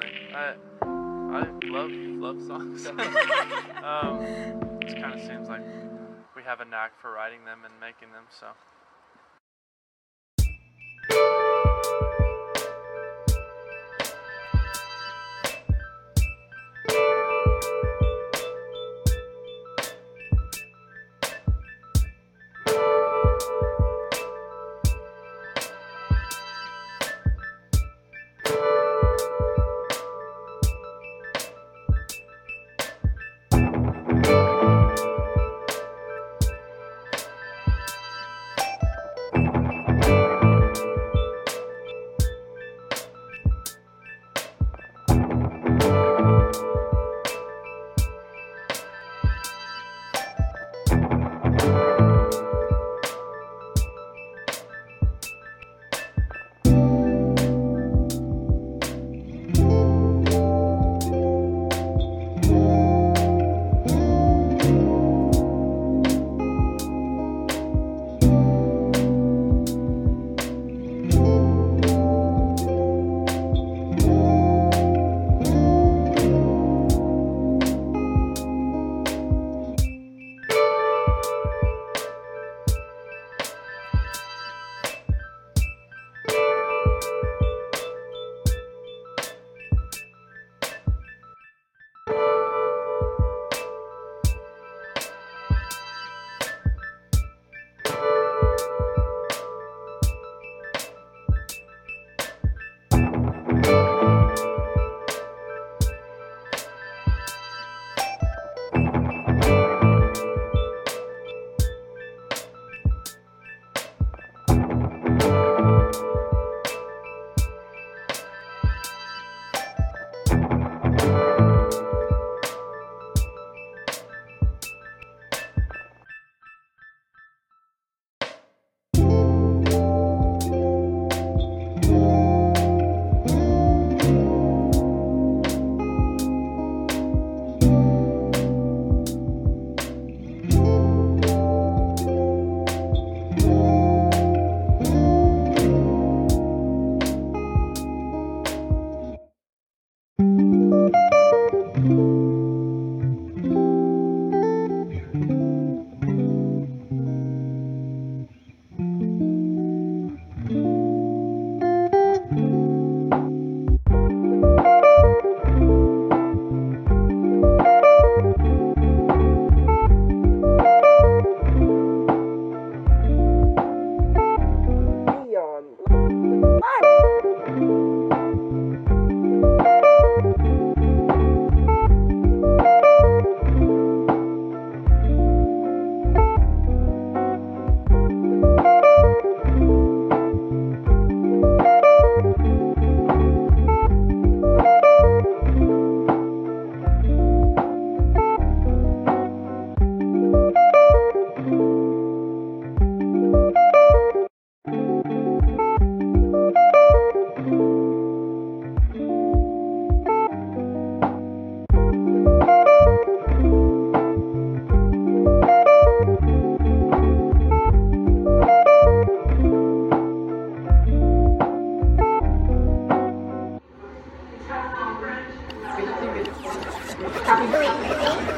definitely. I I love love songs. um, it kind of seems like we have a knack for writing them and making them. So.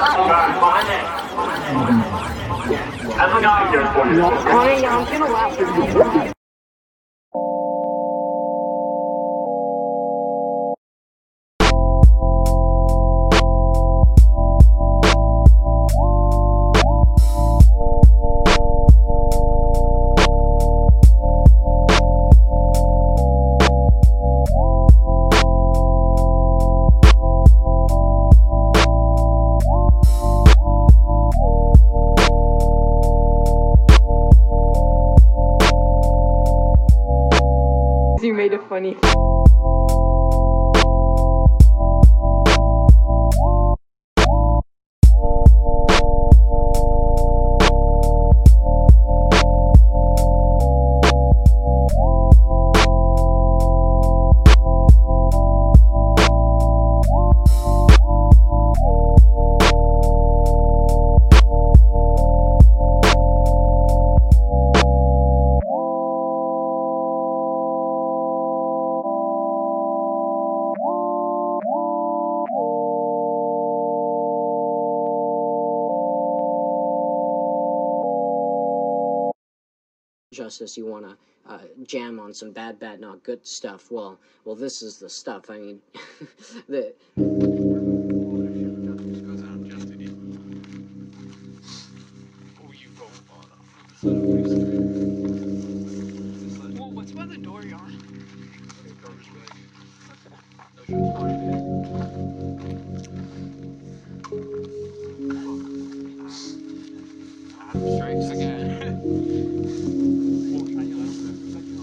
I'm a guy here for you. process you want to uh, jam on some bad, bad, not good stuff. Well, well, this is the stuff. I mean, the. Oh, Whoa, what's by the door, Yarn? strikes again.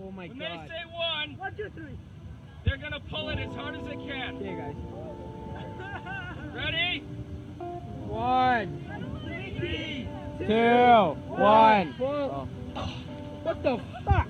Oh my when god. they say one, One, two, three. they're gonna pull it as hard as they can. Okay, guys. Ready? One, Three. two, one. Oh. What the fuck?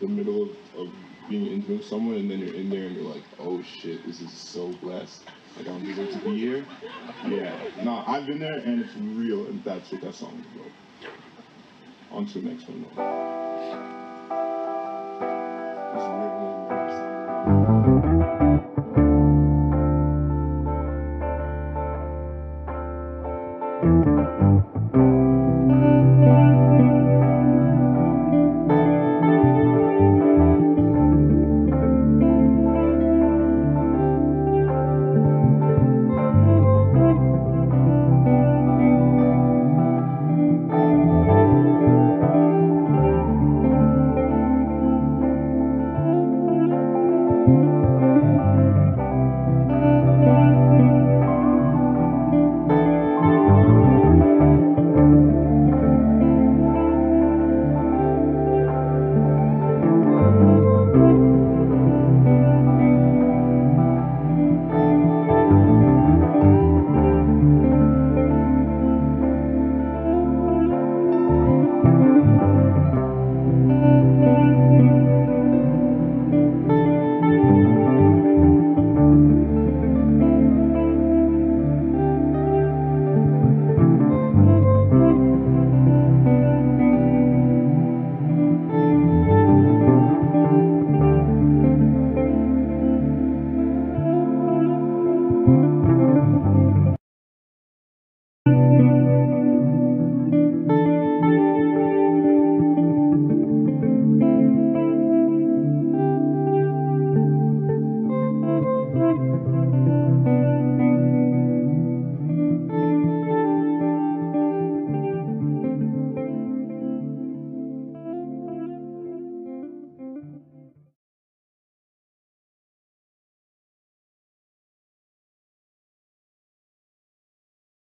The middle of, of being intimate with someone and then you're in there and you're like, oh shit, this is so blessed. Like I don't deserve to be here. Yeah, no, I've been there and it's real, and that's what that song is about. On to the next one though.